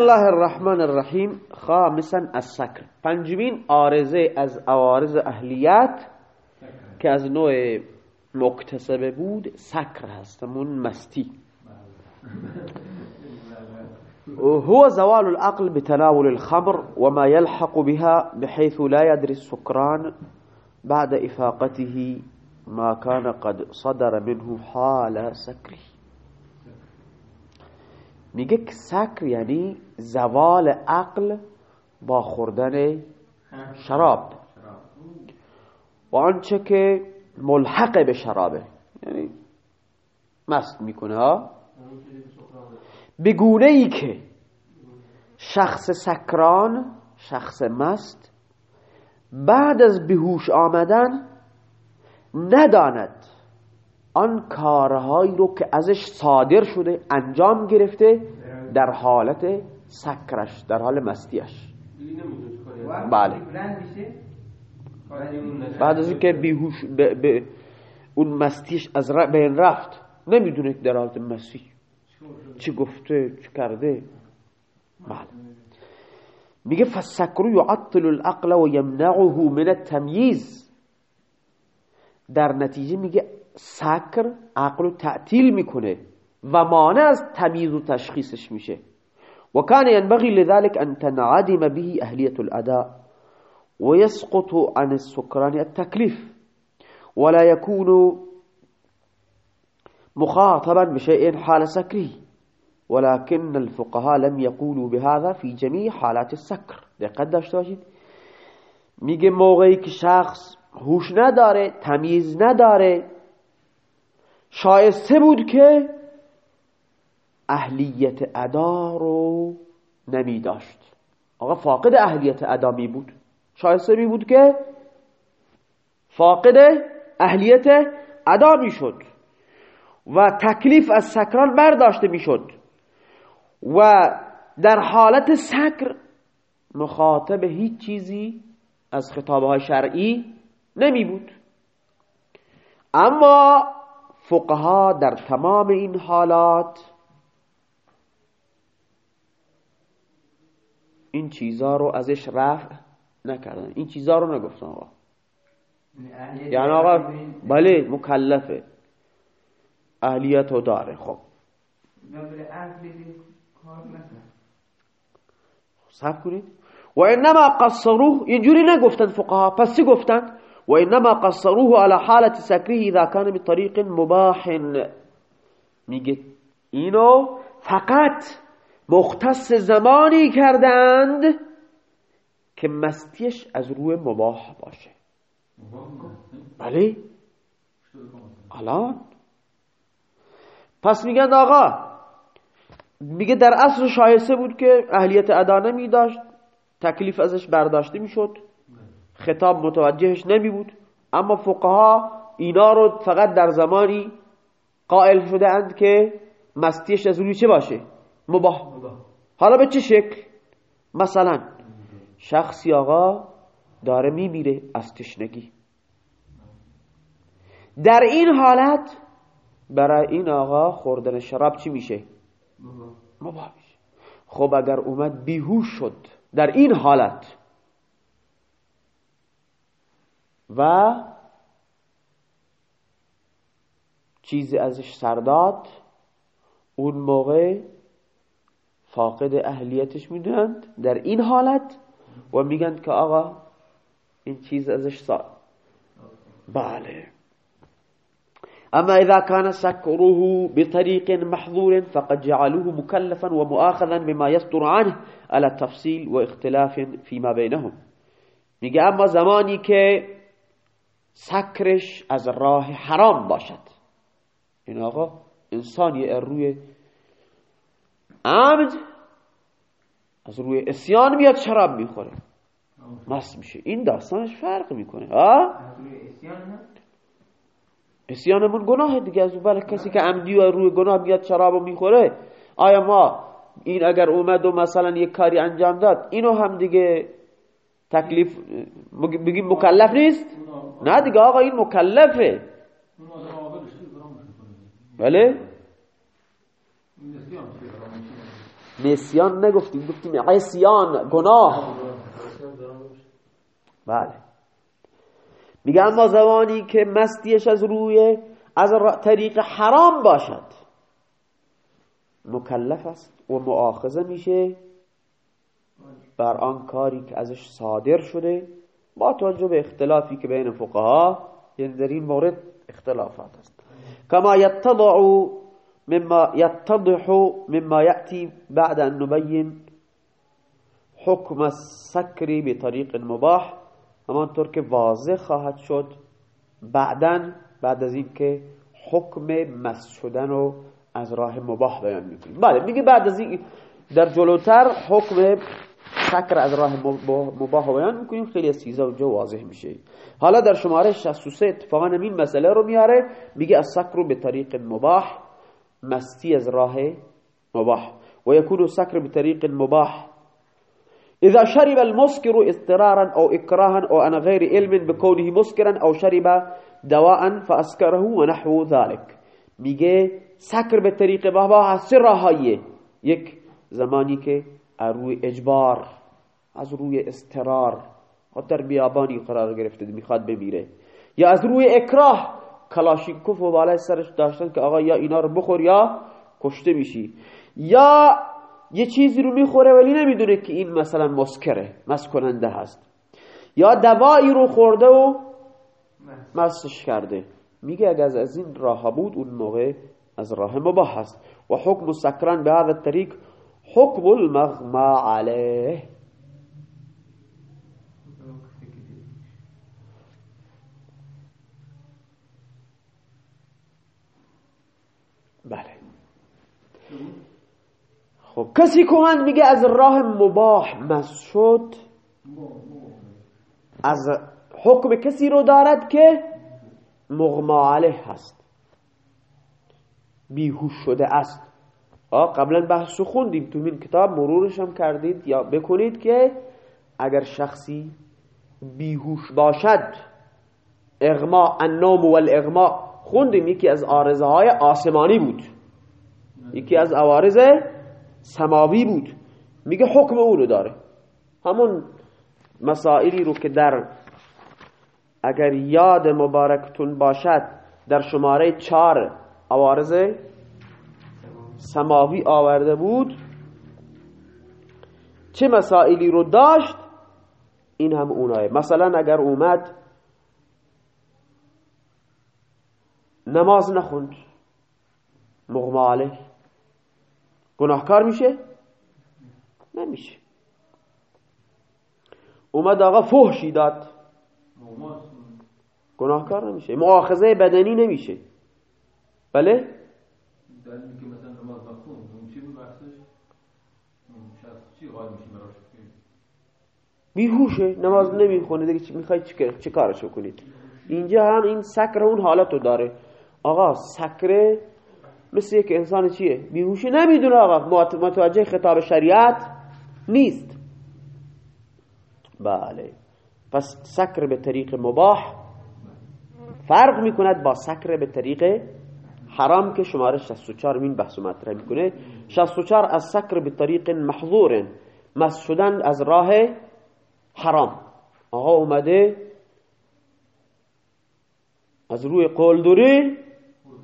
الله الرحمن الرحیم خامسا السکر پنجمین آرزه از آوارز اهلیت که از نوع مکتسبه بود سکر هستمون مستی. هو زوال العقل بتناول الخمر وما يلحق بها بحيث لا يدري السكران بعد إفاقته ما كان قد صدر منه حال سكره. میگه سکر یعنی زوال عقل با خوردن شراب. و آنچه که ملحق به شرابه. یعنی مست می‌کنه ها؟ بگونه ای که شخص سکران شخص مست بعد از بهوش آمدن نداند. آن کارهایی رو که ازش صادر شده انجام گرفته در حالت سکرش در حال مستیش. بله. بعد از اینکه بیهوش به اون مستیش از بین رفت نمی‌دونه در حالت مستی چی گفته چی کرده. بله. میگه فسکرو یعطل العقل و یمنعه من التمییز در نتیجه میگه سکر عقل رو تعطیل می‌کنه و مانع از تمییز و تشخیصش میشه. و کان ينبغي لذلك ان تنعدم به اهلیت الاداء ويسقط عن السكران التكليف ولا يكون مخاطبا بشيء حال سكره ولكن الفقهاء لم يقولوا بهذا في جميع حالات السكر دقت داشته باشید. میگه موقعی که شخص هوش نداره تمیز نداره. شایسته بود که اهلیت ادا رو نمی داشت آقا فاقد اهلیت ادا می بود. شایسته می بود که فاقد اهلیت ادا می شد و تکلیف از سکران برداشته می شد و در حالت سکر مخاطب هیچ چیزی از خطابهای شرعی نمی بود اما فقها در تمام این حالات این چیزا رو ازش رفع نکردن. این چیزا رو نگفتن آقا. یعنی آقا بله مکلفه. اهلیت رو داره خب. سب کنید. و انما قصروه اینجوری نگفتن فقها. پس چی گفتن؟ وإنما قصروه على حالة سكره إذا كان بطريق مباح. میگه اینو فقط مختص زمانی کردند که مستیش از روی مباح باشه. بله؟ الان؟ پس میگن آقا میگه در اصل شایسته بود که اهلیت ادا نمی داشت تکلیف ازش برداشته می‌شد. خطاب متوجهش نمی بود اما فقها اینا رو فقط در زمانی قائل شده اند که مستیش از چه باشه؟ مباح. حالا به چه شکل؟ مثلا شخصی آقا داره میمیره از تشنگی. در این حالت برای این آقا خوردن شراب چی میشه؟ مباح میشه. خب اگر اومد بیهوش شد در این حالت و چیزی ازش سرداد اون موقع فاقد اهلیتش می‌دونند در این حالت و میگن که آقا این چیز ازش سار بله. اما اذا كان سكره بطريق محظور فقد جعلوه مكلفا ومؤاخذا بما يصدر عنه على تفصيل واختلاف فيما بينهم. میگه اما زمانی که سکرش از راه حرام باشد. این آقا انسان یه روی عمد از روی اسیان میاد شراب می‌خوره. مست میشه. این داستانش فرق می‌کنه. اسیانمون گناه دیگه. از بله کسی که عمدی و روی گناه میاد شراب می‌خوره آیا ما این اگر اومد و مثلا یک کاری انجام داد اینو هم دیگه تکلیف بگیم مکلف نیست؟ نه دیگه آقا این مکلفه. بله؟ نسیان نگفتیم گفتیم عصیان گناه. بله. میگه اما زمانی که مستیش از روی از طریق حرام باشد مکلف است و مؤاخذه میشه. بر آن کاری که ازش صادر شده با توجه به اختلافی که بین فقها یعنی در این مورد اختلافات است. کما یتضع مما يتضح مما يأتي بعد أن نبين حكم السكر بطريق مباح همانطور که واضح خواهد شد بعدا بعد از اینکه حکم مس شدن رو از راه مباح بیان می‌کنیم. بله میگه بعد از این در جلوتر حکم سکر از راه مباح میکنیم خیلی از چیزا اونجا واضح میشه. حالا در شماره 63 اتفاقا این مسئله رو میاره میگه از سکر به طریق مباح مستی از راه مباح. و یکون سکر به طریق مباح. إذا شرب المسكر اضطرارا أو إكراها أو عن غير علم بكونه مسكرا أو شرب دواء فأسكره ونحو ذلك میگه سکر به طریق بابا از سه راهاییه. یک زمانی که روی اجبار از روی استرار. و در بیابانی قرار گرفته می‌خواد بمیره. یا از روی اکراه کلاشینکوف و بالای سرش داشتن که آقا یا اینا رو بخور یا کشته میشی. یا یه چیزی رو می‌خوره ولی نمی‌دونه که این مثلا مسکره مس کننده هست. یا دوایی رو خورده و مسش کرده. میگه اگر از این راه بود اون موقع از راه مباح هست و حکم سکران به هذا الطریق حکم المغما علیه. بله. خب کسی که من میگه از راه مباح مس شد از حکم کسی رو دارد که مغما علیه هست. بیهوش شده است. قبلا بحث خوندیم. تو این کتاب مرورش هم کردید. یا بکنید که اگر شخصی بیهوش باشد اغما النوم والاغما خوندیم. یکی از آرزه های آسمانی بود. یکی از عوارض سماوی بود. میگه حکم اونو داره. همون مسائلی رو که در اگر یاد مبارکتون باشد در شماره چار عوارض سماوی آورده بود. چه مسائلی رو داشت؟ این هم اونایه مثلا اگر اومد نماز نخوند مغما علیه. گناهکار میشه؟ نمیشه. اومد آقا فحشی داد. گناهکار نمیشه. مؤاخذه بدنی نمیشه. بله؟ بیهوشه نماز نمی‌خونه دیگه می‌خوای چه کارش کنید؟ اینجا هم این سکر اون حالت رو داره. آقا سکره مثل یک انسان چیه؟ بیهوشه. نمی‌دونه آقا. متوجه خطاب شریعت نیست. بله. پس سکر به طریق مباح فرق می‌کند با سکر به طریق حرام که شماره 64 مین بحث مطرح می‌کنه. 64 از سکر به طریق محظور مس شدن از راه حرام. آقا اومده از روی قلدری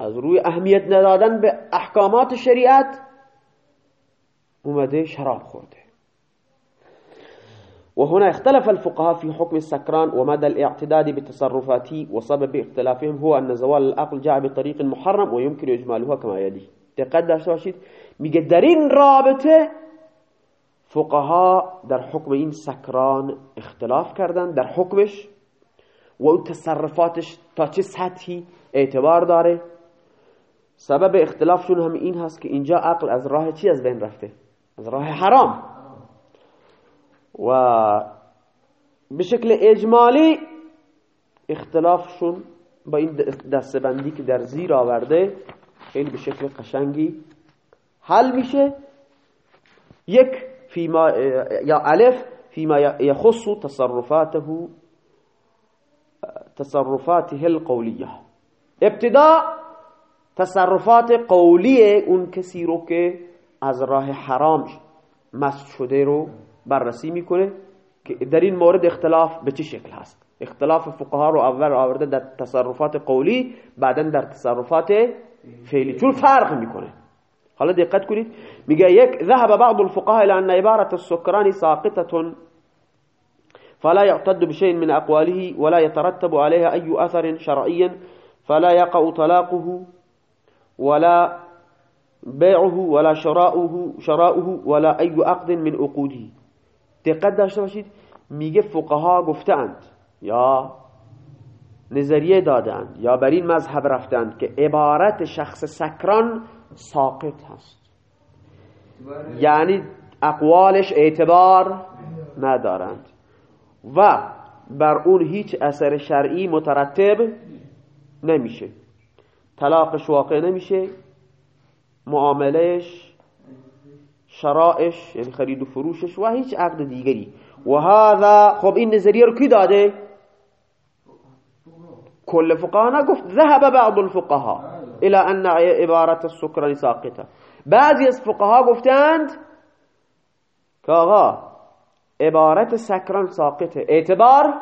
از روی اهمیت ندادن به احکامات شریعت اومده شراب خورده. وهنا اختلف الفقهاء في حكم السكران ومدى الاعتداد بتصرفاته وسبب اختلافهم هو أن زوال العقل جاء بطريق محرم ويمكن إجمالها كما يلي. دقت داشته باشید میگه رابطة فقها در حکم این سکران اختلاف کردن در حکمش و اون اعتبار داره. سبب اختلافشون هم این هست که اینجا عقل از راه چی از بین رفته؟ از راه حرام. و به شکل اجمالی اختلافشون با این دستبندی که در زیر آورده خیلی به شکل قشنگی حل میشه. یک فيما یا الف فيما يخص تصرفاته تصرفاته القوليه ابتدا تصرفات قولی اون کسی رو که از راه حرام مست شده رو بررسی میکنه که در این مورد اختلاف به چه شکل هست. اختلاف فقها رو اول آورده در تصرفات قولی بعدا در تصرفات فعلی. چون فرق میکنه. حالا دقت کنید. میگه یک ذهب بعض الفقهاء إلى ان عبارة السكران ساقطة فلا يعتد بشيء من أقواله ولا يترتب عليها أي أثر شرعي فلا يقع طلاقه ولا بيعه ولا شراؤه شراؤه ولا أي عقد من عقوده. دقت داشته باشید میگه فقها گفتند یا نظریه دادند یا بر این مذهب رفتند که عبارت شخص سکران ساقط هست. یعنی اقوالش اعتبار ندارند. و بر اون هیچ اثر شرعی مترتب نمیشه. طلاقش واقع نمیشه. معاملهش شرائش یعنی خرید و فروشش و هیچ عقد دیگری. و هذا خب این نظریه رو کی داده؟ كل فقهاء گفت ذهب بعض الفقهاء الى ان عبارت السكران ساقطه. بعضی از فقها گفتند که آقا عبارت سکران ساقطه. اعتبار؟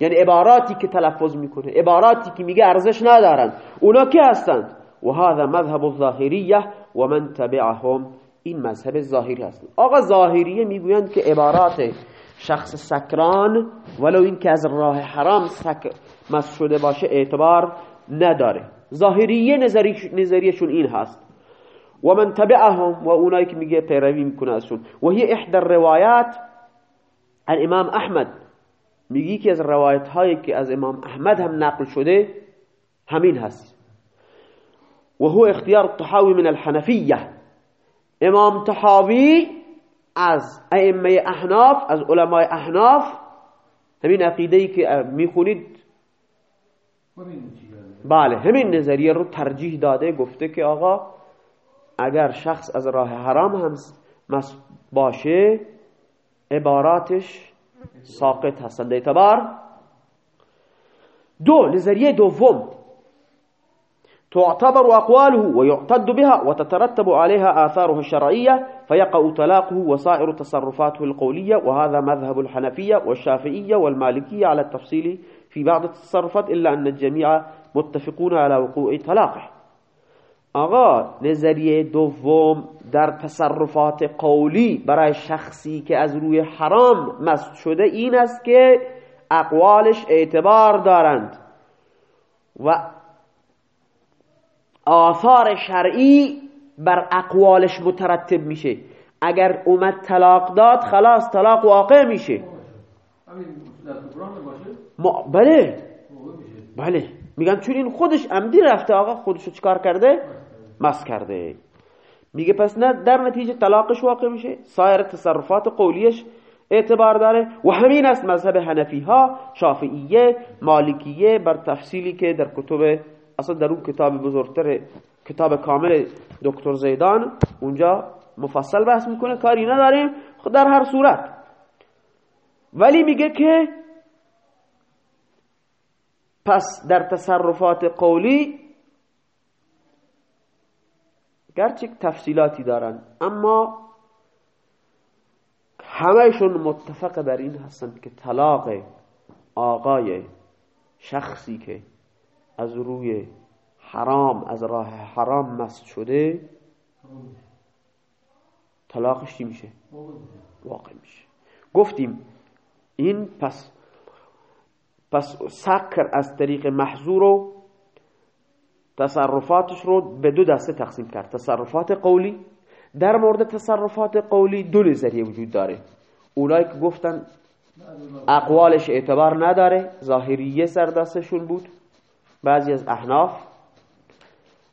یعنی عباراتی که تلفظ می‌کنه عباراتی که میگه ارزش ندارند اونا کی هستند؟ و هذا مذهب الظاهریه و من تبعهم. این مذهب ظاهری هست آقا ظاهریه می‌گویند که عبارات شخص سکران ولو این که از راه حرام سک مس شده باشه اعتبار نداره. ظاهریه نظریشون این هست. و من تبعهم و اونایی که میگه پیروی می‌کنه ازشون. و هی احدى الروایات الامام احمد. میگی که از روایت هایی که از امام احمد هم نقل شده همین هست. و هو اختیار الطحاوی من الحنفیه. امام تحاوی از ائمه احناف از علمای احناف همین عقیده که می‌خونید. بله همین نظریه رو ترجیح داده گفته که آقا اگر شخص از راه حرام هم باشه عباراتش ساقط هستند اعتبار دو نظریه دوم. تعتبر أقواله ويعتد بها وتترتب عليها آثارها الشرعية فيقع طلاقه وصائر تصرفاته القولية وهذا مذهب الحنفية والشافعية والمالكية على التفصيل في بعض التصرفات إلا أن الجميع متفقون على وقوع طلاقه. آقا نظریه دوم در تصرفات قولی برای شخصی که از روی حرام مست شده این است که اقوالش اعتبار دارند. و آثار شرعی بر اقوالش مترتب میشه. اگر اومد طلاق داد خلاص طلاق واقع میشه. بله. بله. میگن چون این خودش عمدی رفته آقا خودشو چکار کرده؟ مس کرده. میگه پس نه در نتیجه طلاقش واقع میشه. سایر تصرفات قولیش اعتبار داره. و همین است مذهب حنفی ها شافعیه مالکیه بر تفصیلی که در کتب اصلا در اون کتاب بزرگتر کتاب کامل دکتر زیدان اونجا مفصل بحث می‌کنه کاری نداریم خود در هر صورت. ولی میگه که پس در تصرفات قولی گرچه تفصیلاتی دارن اما همهشون متفق بر این هستند که طلاق آقای شخصی که از روی حرام از راه حرام مست شده طلاقش چی میشه؟ واقع میشه. گفتیم این پس پس سکر از طریق محظور و تصرفاتش رو به دو دسته تقسیم کرد. تصرفات قولی در مورد تصرفات قولی دو نظریه وجود داره. اونایی که گفتن اقوالش اعتبار نداره ظاهریه سر دستشون بود. بعضی از احناف.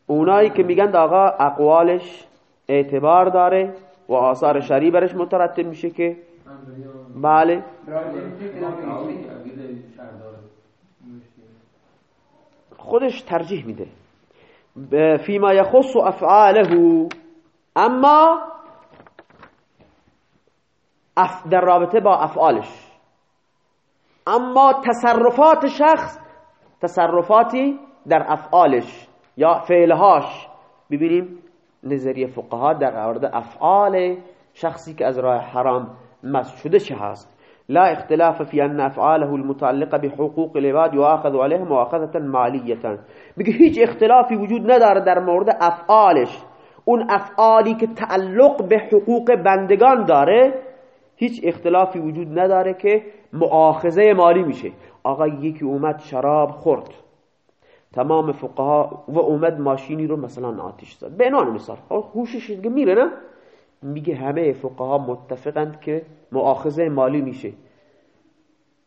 اونایی که میگن آقا اقوالش اعتبار داره و آثار شریع برش مترتب میشه که بله. خودش ترجیح میده. فيما يخص افعاله اما در رابطه با افعالش. اما تصرفات شخص تصرفاتی در افعالش یا فعلهاش. ببینیم نظریه فقها در مورد افعال شخصی که از راه حرام مست شده چه هست. لا اختلاف في ان افعاله المتعلقه بحقوق العباد يؤاخذ عليها مؤاخذه ماليه میگه هیچ اختلافی وجود نداره در مورد افعالش. اون افعالی که تعلق به حقوق بندگان داره هیچ اختلافی وجود نداره که مؤاخذه مالی میشه. آقا یکی اومد شراب خورد. تمام فقها و اومد ماشینی رو مثلا آتیش زد. به عنوان مثال. هوشش میره نه؟ میگه همه فقها متفقند که مؤاخذه مالی میشه.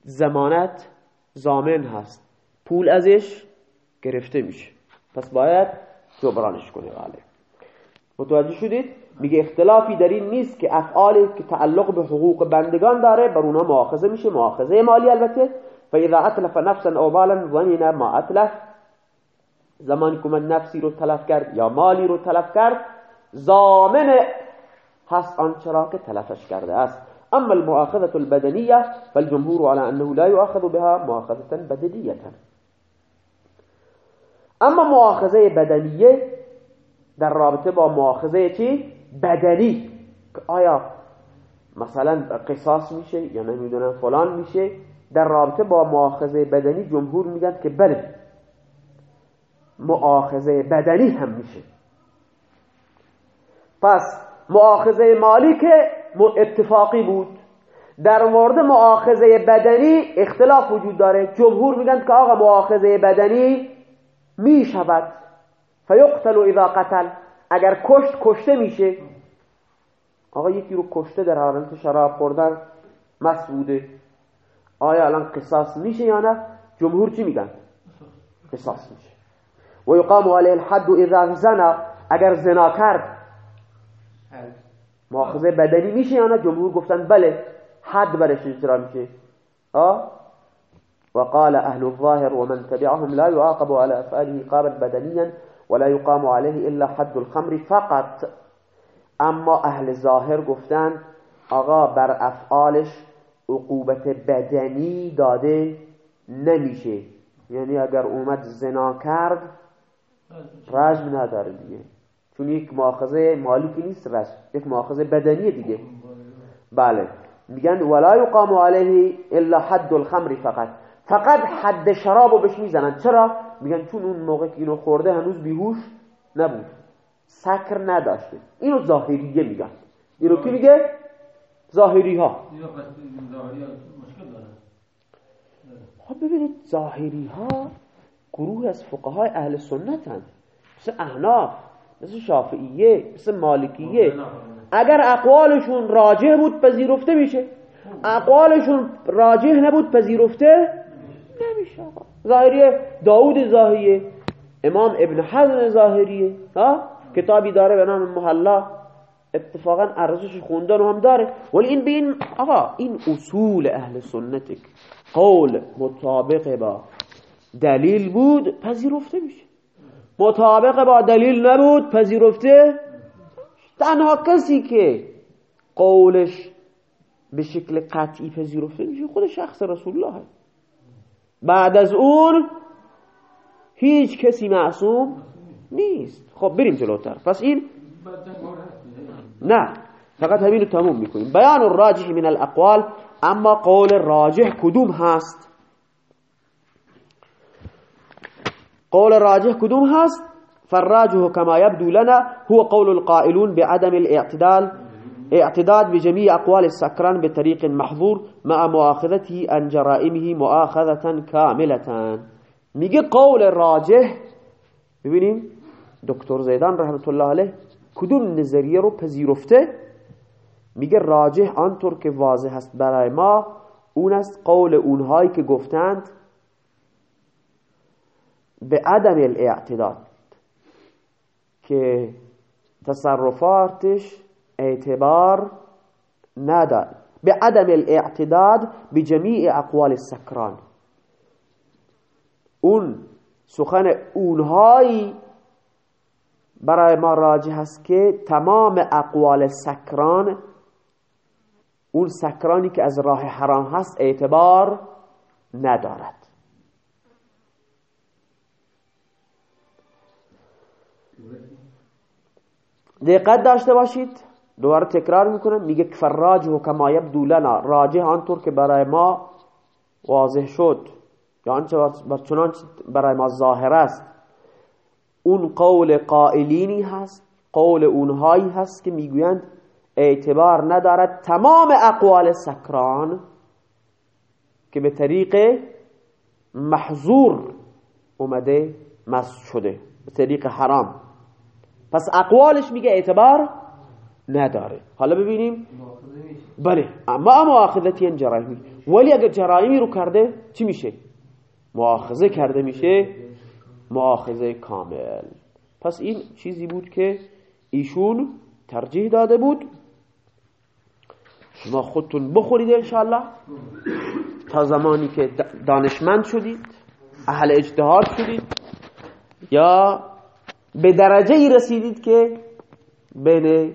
زمانت زامن هست. پول ازش گرفته میشه. پس باید جبرانش کنه. بله. متوجه شدید؟ میگه اختلافی در این نیست که افعالی که تعلق به حقوق بندگان داره بر اونها مؤاخذه میشه مؤاخذه مالی البته. فاذا اتلف نفسا او مالا ضمن ما اتلف زمانی که من نفسی رو تلف کرد یا مالی رو تلف کرد زامن هست آنچرا که تلفش کرده است. اما المؤاخذة البدنية فالجمهور على انه لا يؤاخذ بها مؤاخذة بدنية اما مؤاخذه بدنیه در رابطه با مؤاخذه چی؟ بدنی. آیا مثلا قصاص میشه یا نمی‌دونم فلان میشه در رابطه با مؤاخذه بدنی جمهور میگن که بله مؤاخذه بدنی هم میشه. پس مؤاخذه مالی که اتفاقی بود در مورد مؤاخذه بدنی اختلاف وجود داره. جمهور میگن که آقا مؤاخذه بدنی می‌شود. فیقتل اذا قتل. اگر کشت کشته میشه آقا یکی رو کشته در حالت شراب خوردن مسعوده آیا الان قصاص میشه یا نه؟ جمهور چی میگن؟ قصاص میشه. و یقام علیه الحد اذا زنا اگر زنا کرد مؤاخذه بدنی میشه یا نه؟ جمهور گفتن بله حد برش اجرا میشه. آه وقال أهل الظاهر ومن تبعهم لا يعاقب على أفعاله عقابا بدنيا ولا يقام عليه إلا حد الخمر فقط. اما اهل ظاهر گفتن آقا بر افعالش عقوبت بدنی داده نمیشه. یعنی اگر اومد زنا کرد رجم نداره دیگه. چون یک مؤاخذه مالی که نیست رجم یک مؤاخذه بدنی دیگه. بله. میگن ولا یقام علیه الا حد الخمر فقط. فقط حد شرابو بهش می‌زنن. چرا؟ میگن چون اون موقع که اینو خورده هنوز بیهوش نبود. سکر نداشته. اینو ظاهریه میگن. اینو کی میگه؟ ظاهری ها خب ببینید ظاهری ها گروه از فقهای اهل سنت هست مثل احناف مثل شافعیه مثل مالکیه. اگر اقوالشون راجه بود پذیرفته میشه. اقوالشون راجه نبود پذیرفته نمیشه ظاهریه داود ظاهریه امام ابن حزم ظاهریه ها؟ کتابی داره به نام محلا. اتفاقا ارزش خوندن هم داره. ولی این بین آقا این اصول اهل سنتک قول مطابق با دلیل بود پذیرفته میشه. مطابق با دلیل نبود پذیرفته تنها کسی که قولش به شکل قطعی پذیرفته میشه خود شخص رسول الله. بعد از اون هیچ کسی معصوم نیست. خب بریم جلوتر. پس این نه. فقط همین رو تموم می‌کنیم. بیان الراجح من الاقوال اما قول راجح کدوم هست؟ قول راجح كدوم هست؟ فالراجح كما يبدو لنا هو قول القائلون بعدم الاعتدال. اعتداد بجميع أقوال السكران بطريق محظور مع مؤاخذته عن جرائمه مؤاخذة كاملة. میگه قول راجح. ببینیم دکتر زیدان رحمت الله علیه کدوم نظریه رو پذیرفته؟ میگه راجح آنطور که واضح است برای ما اون است قول اونهایی که گفتند به عدم الاعتداد که تصرفاتش اعتبار ندار. به عدم الاعتداد به جمیع اقوال السکران اون سخن اونهایی برای ما راجع هست که تمام اقوال سکران اون سکرانی که از راه حرام هست اعتبار ندارد. دقت داشته باشید. دوباره تکرار می‌کنم میگه و کما یبدو لنا. راجه آنطور که برای ما واضح شد. یا آنچه چنانچه برای ما ظاهر است. اون قول قائلینی هست قول اونهایی هست که می‌گویند اعتبار ندارد تمام اقوال سکران که به طریق محظور اومده مست شده به طریق حرام. پس اقوالش میگه اعتبار نداره. حالا ببینیم. بله. اما مؤاخذتی جرائمی ولی اگر جرائمی رو کرده چی میشه؟ مؤاخذه کرده میشه. مؤاخذه کامل. پس این چیزی بود که ایشون ترجیح داده بود. شما خودتون بخورید انشاءالله. تا زمانی که دانشمند شدید اهل اجتهاد شدید یا به درجه ای رسیدید که بین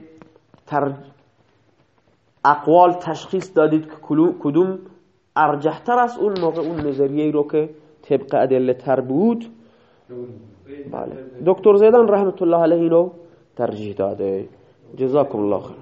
اقوال تشخیص دادید که کدوم ارجحتر است اون موقع اون نظریه رو که طبق ادله تر بود. بله. دکتر زیدان رحمت الله علیه رو ترجیح داده. جزاکم الله خیر.